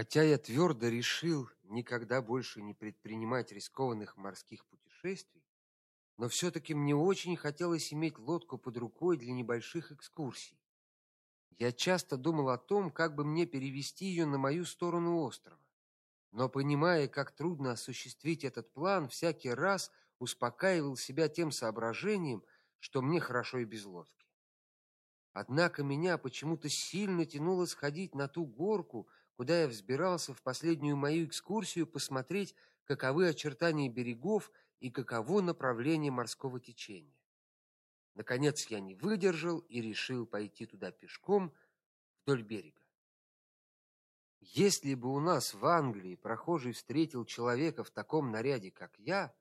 Хотя я твердо решил никогда больше не предпринимать рискованных морских путешествий, но все таки мне очень хотелось иметь лодку под рукой для небольших экскурсий. Я часто думал о том, как бы мне перевести ее на мою сторону острова. Но понимая, как трудно осуществить этот план, всякий раз успокаивал себя тем соображением, что мне хорошо и без лодки. Однако меня почему-то сильно тянуло сходить на ту горку, куда я взбирался в последнюю мою экскурсию посмотреть, каковы очертания берегов и каково направление морского течения. Наконец я не выдержал и решил пойти туда пешком вдоль берега. Если бы у нас в Англии прохожий встретил человека в таком наряде, как я,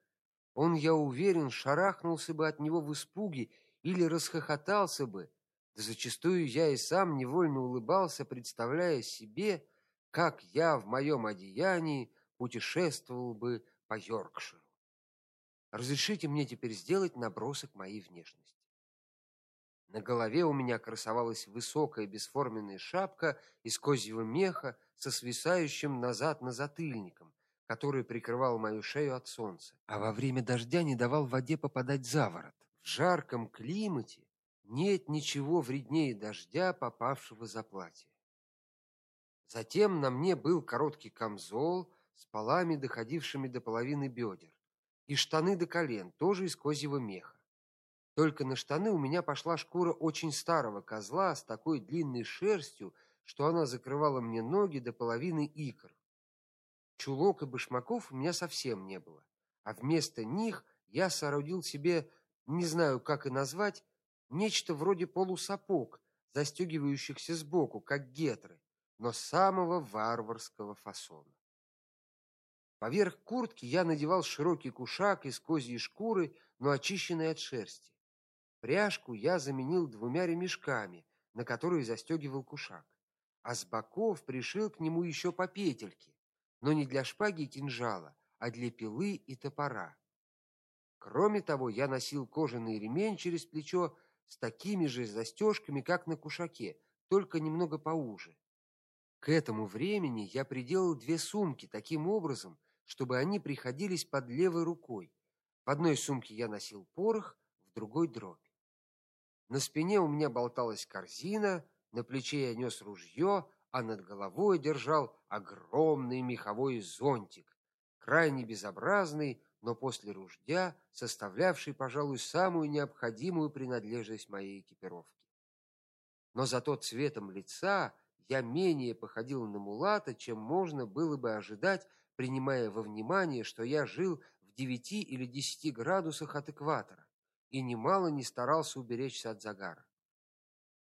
он, я уверен, шарахнулся бы от него в испуге или расхохотался бы. Да зачастую я и сам невольно улыбался, представляя себе, как я в моем одеянии путешествовал бы по Йоркширу. Разрешите мне теперь сделать набросок моей внешности. На голове у меня красовалась высокая бесформенная шапка из козьего меха со свисающим назад на затыльником, который прикрывал мою шею от солнца, а во время дождя не давал воде попадать за ворот. В жарком климате нет ничего вреднее дождя, попавшего за платье. Затем на мне был короткий камзол с полами, доходившими до половины бедер, и штаны до колен, тоже из козьего меха. Только на штаны у меня пошла шкура очень старого козла с такой длинной шерстью, что она закрывала мне ноги до половины икр. Чулок и башмаков у меня совсем не было, а вместо них я соорудил себе, не знаю, как и назвать, нечто вроде полусапог, застегивающихся сбоку, как гетры, но самого варварского фасона. Поверх куртки я надевал широкий кушак из козьей шкуры, но очищенный от шерсти. Пряжку я заменил двумя ремешками, на которые застегивал кушак, а с боков пришил к нему еще по петельке, но не для шпаги и кинжала, а для пилы и топора. Кроме того, я носил кожаный ремень через плечо с такими же застежками, как на кушаке, только немного поуже. К этому времени я приделал две сумки таким образом, чтобы они приходились под левой рукой. В одной сумке я носил порох, в другой дробь. На спине у меня болталась корзина, на плече я нес ружье, а над головой держал огромный меховой зонтик, крайне безобразный, но после ружья составлявший, пожалуй, самую необходимую принадлежность моей экипировки. Но зато цветом лица я менее походил на мулата, чем можно было бы ожидать, принимая во внимание, что я жил в девяти или десяти градусах от экватора и немало не старался уберечься от загара.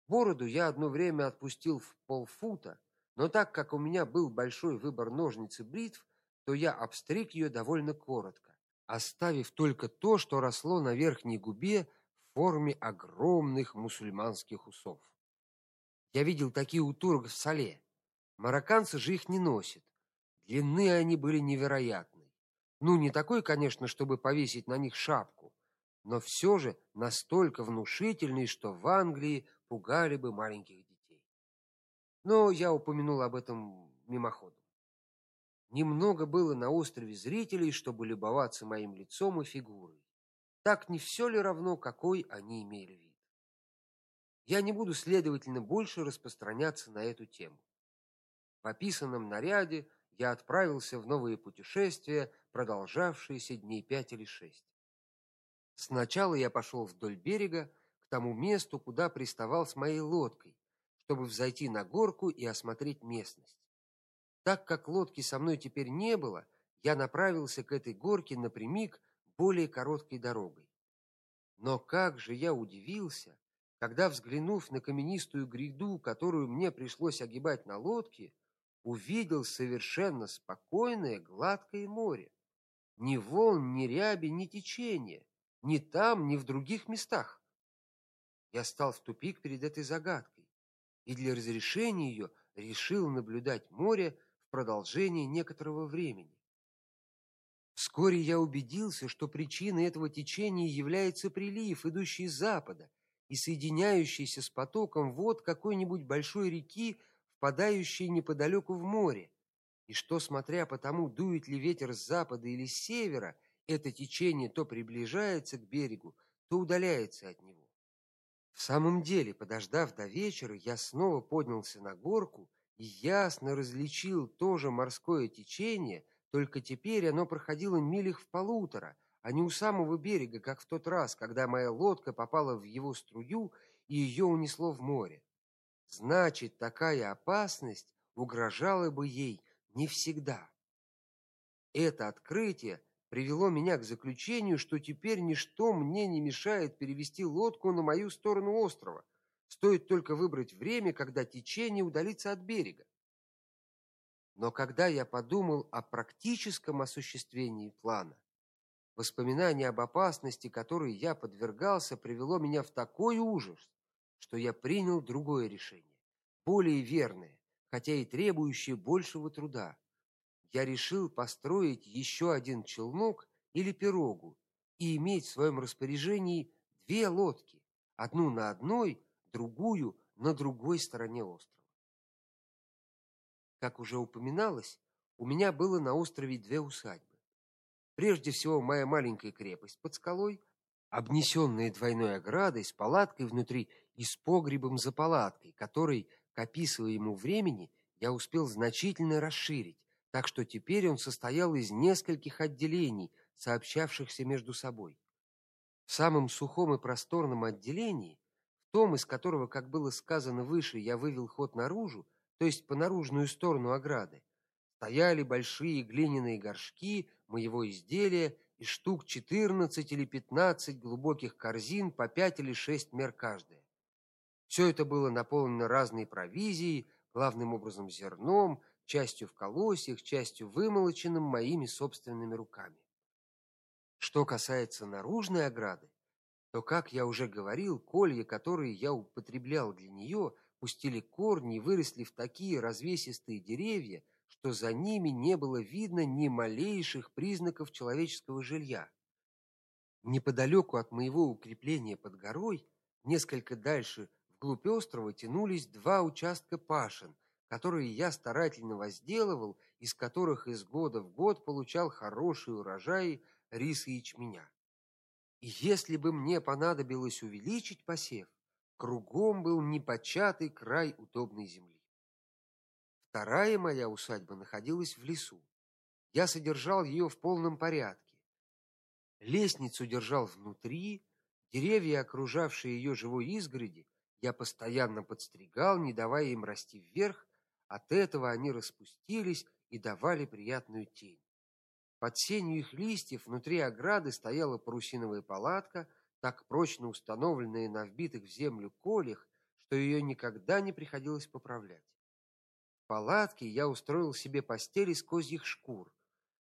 Бороду я одно время отпустил в полфута, но так как у меня был большой выбор ножниц и бритв, то я обстриг ее довольно коротко, оставив только то, что росло на верхней губе в форме огромных мусульманских усов. Я видел такие у турок в Сале. Марокканцы же их не носят. Длины они были невероятной. Ну, не такой, конечно, чтобы повесить на них шапку, но все же настолько внушительный, что в Англии пугали бы маленьких детей. Но я упомянул об этом мимоходом. Немного было на острове зрителей, чтобы любоваться моим лицом и фигурой. Так не все ли равно, какой они имели вид? Я не буду, следовательно, больше распространяться на эту тему. В описанном наряде я отправился в новые путешествия, продолжавшиеся дней пять или шесть. Сначала я пошел вдоль берега к тому месту, куда приставал с моей лодкой, чтобы взойти на горку и осмотреть местность. Так как лодки со мной теперь не было, я направился к этой горке напрямик более короткой дорогой. Но как же я удивился, когда, взглянув на каменистую гряду, которую мне пришлось огибать на лодке, увидел совершенно спокойное гладкое море. Ни волн, ни ряби, ни течения ни там, ни в других местах. Я стал в тупик перед этой загадкой и для разрешения ее решил наблюдать море в продолжении некоторого времени. Вскоре я убедился, что причиной этого течения является прилив, идущий с запада и соединяющийся с потоком вод какой-нибудь большой реки, впадающей неподалеку в море, и что, смотря по тому, дует ли ветер с запада или с севера, это течение то приближается к берегу, то удаляется от него. В самом деле, подождав до вечера, я снова поднялся на горку и ясно различил то же морское течение, только теперь оно проходило милях в полутора, а не у самого берега, как в тот раз, когда моя лодка попала в его струю и ее унесло в море. Значит, такая опасность угрожала бы ей не всегда. Это открытие привело меня к заключению, что теперь ничто мне не мешает перевести лодку на мою сторону острова. Стоит только выбрать время, когда течение удалится от берега. Но когда я подумал о практическом осуществлении плана, воспоминание об опасности, которой я подвергался, привело меня в такой ужас, что я принял другое решение, более верное, хотя и требующее большего труда я решил построить еще один челнок или пирогу и иметь в своем распоряжении две лодки, одну на одной, другую на другой стороне острова. Как уже упоминалось, у меня было на острове две усадьбы. Прежде всего, моя маленькая крепость под скалой, обнесенная двойной оградой с палаткой внутри и с погребом за палаткой, который к описываемому времени я успел значительно расширить так что теперь он состоял из нескольких отделений, сообщавшихся между собой. В самом сухом и просторном отделении, в том, из которого, как было сказано выше, я вывел ход наружу, то есть по наружную сторону ограды, стояли большие глиняные горшки моего изделия и штук 14 или 15 глубоких корзин по 5 или 6 мер каждая. Все это было наполнено разной провизией, главным образом зерном, частью в колосьях, частью вымолоченным моими собственными руками. Что касается наружной ограды, то, как я уже говорил, колья, которые я употреблял для нее, пустили корни и выросли в такие развесистые деревья, что за ними не было видно ни малейших признаков человеческого жилья. Неподалеку от моего укрепления под горой, несколько дальше вглубь острова тянулись два участка пашен, которые я старательно возделывал, из которых из года в год получал хорошие урожаи риса и ячменя. И если бы мне понадобилось увеличить посев, кругом был непочатый край удобной земли. Вторая моя усадьба находилась в лесу. Я содержал ее в полном порядке. Лестницу держал внутри, деревья, окружавшие ее живой изгороди, я постоянно подстригал, не давая им расти вверх, от этого они распустились и давали приятную тень. Под сенью их листьев внутри ограды стояла парусиновая палатка, так прочно установленная на вбитых в землю колях, что ее никогда не приходилось поправлять. Палатке я устроил себе постель из козьих шкур.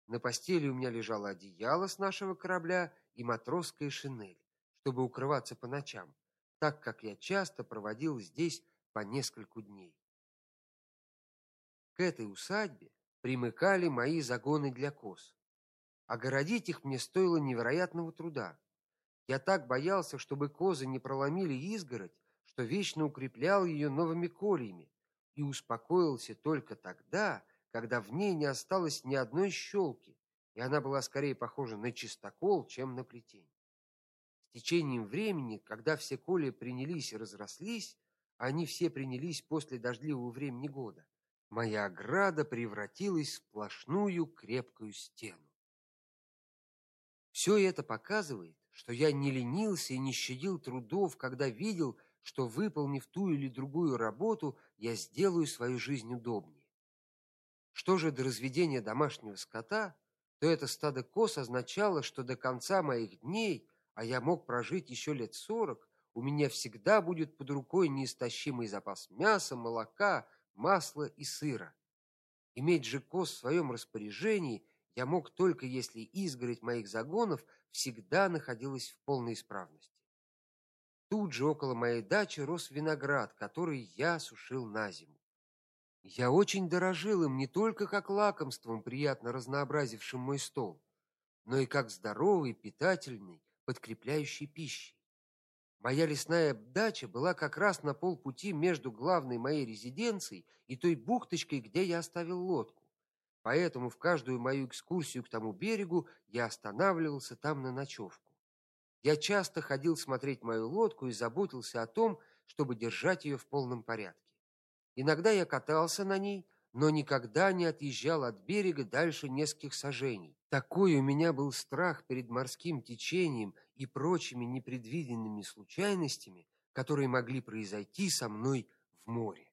На постели у меня лежало одеяло с нашего корабля и матросская шинель, чтобы укрываться по ночам, так как я часто проводил здесь по нескольку дней. К этой усадьбе примыкали мои загоны для коз. Огородить их мне стоило невероятного труда. Я так боялся, чтобы козы не проломили изгородь, что вечно укреплял ее новыми кольями и успокоился только тогда, когда в ней не осталось ни одной щелки, и она была скорее похожа на чистокол, чем на плетень. С течением времени, когда все колья принялись и разрослись, они все принялись после дождливого времени года, моя ограда превратилась в сплошную крепкую стену. Все это показывает, что я не ленился и не щадил трудов, когда видел, что выполнив ту или другую работу, я сделаю свою жизнь удобнее. Что же до разведения домашнего скота, то это стадо коз означало, что до конца моих дней, а я мог прожить еще лет сорок, у меня всегда будет под рукой неистощимый запас мяса, молока, масла и сыра. Иметь же коз в своем распоряжении я мог только если изгородь моих загонов всегда находилась в полной исправности. Тут же около моей дачи рос виноград, который я сушил на зиму. Я очень дорожил им не только как лакомством, приятно разнообразившим мой стол, но и как здоровой, питательной, подкрепляющей пищей. Моя лесная дача была как раз на полпути между главной моей резиденцией и той бухточкой, где я оставил лодку. поэтому в каждую мою экскурсию к тому берегу я останавливался там на ночевку. Я часто ходил смотреть мою лодку и заботился о том, чтобы держать ее в полном порядке. Иногда я катался на ней, но никогда не отъезжал от берега дальше нескольких саженей. Такой у меня был страх перед морским течением и прочими непредвиденными случайностями, которые могли произойти со мной в море.